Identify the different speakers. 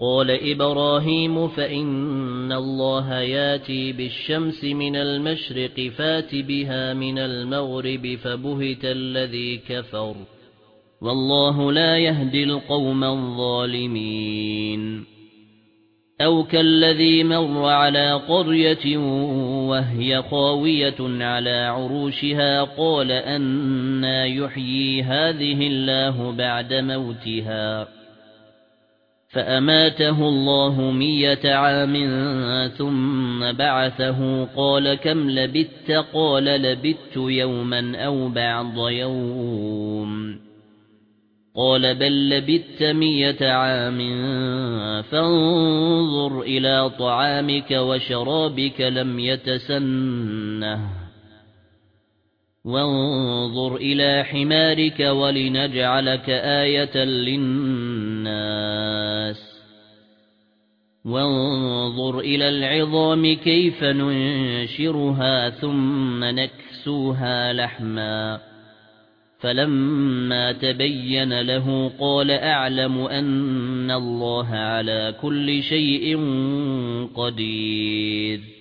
Speaker 1: قال إبراهيم فإن الله ياتي بالشمس من المشرق فات بها من المغرب فبهت الذي كفر والله لا يهدي القوم الظالمين أو كالذي مر على قرية وهي خاوية على عروشها قال أنا يحيي هذه الله بعد موتها فأماته الله مية عام ثم بعثه. قال كم لبثت؟ قال لبثت يوما أو بعض يوم. قال بل لبثت مية عام. فانظر إلى طعامك وشرابك لم يتسنه. وانظر إلى حمارك ولنجعلك آية للناس. وانظر إلى العظام كيف ننشرها ثم نكسوها لحما. فلما تبين له قال أعلم أن الله على كل شيء قدير.